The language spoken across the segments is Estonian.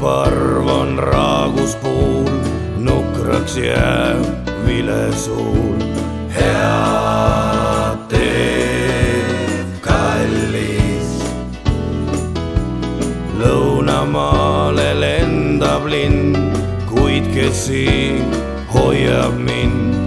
parv on raaguspuul, nukraks jääb vilesuul. head teed, kallis, lõunamaale lendab lind, kuid kes siin hoiab mind.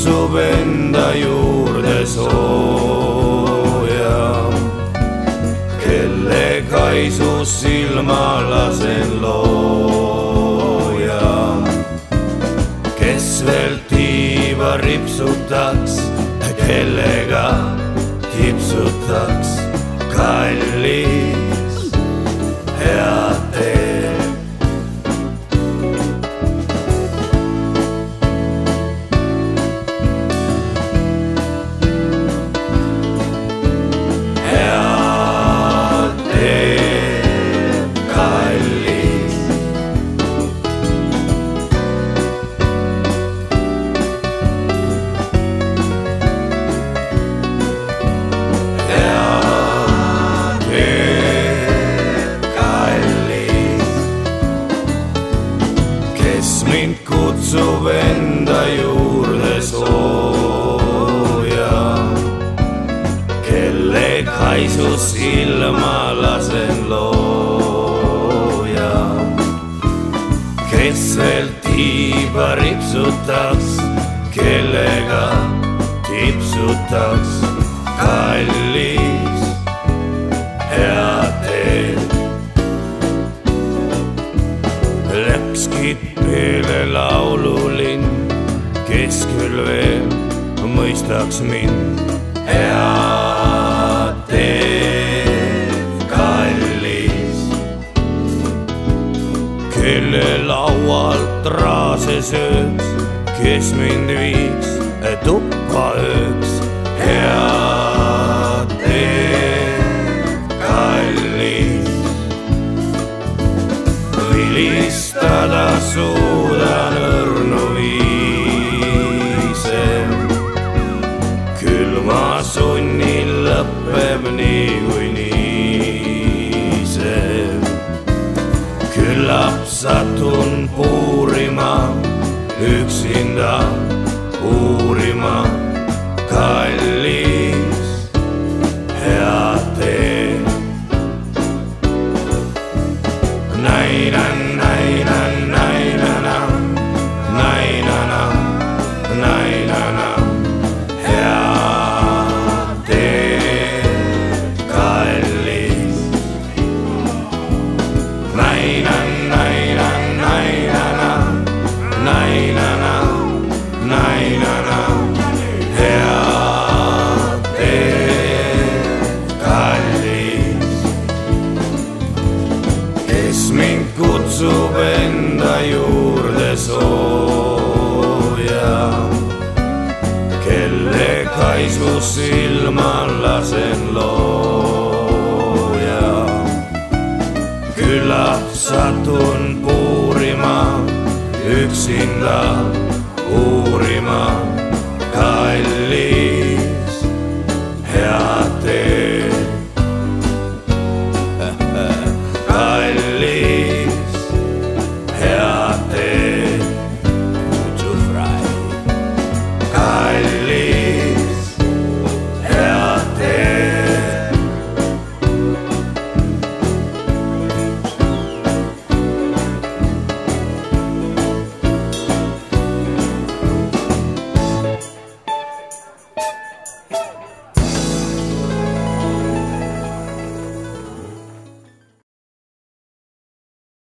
Kutsub enda juurde sooja, kelle kaisus silma lasen looja, kes veel tiiba ripsutaks, kellega tipsutaks, kallis, kaisus silma lasen looja, kes veel tiiba ripsutaks, kellega tipsutaks, kallis, head teed. Läkski peale laululinn, kes küll veel mõistaks mind. head sööks, kes mind viiks tuppa ööks. head teed, kallis, vilistada suudan õrnu viise. küll ma sunnin lõpeb niikuinii see. küllap satun puurima, üksinda kes mind kutsub enda juurde sooja, kelle kaisus silma lasen looja. küllap satun puurima, üksinda uurima,